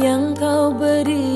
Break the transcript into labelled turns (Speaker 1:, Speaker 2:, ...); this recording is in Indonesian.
Speaker 1: yang kau beri.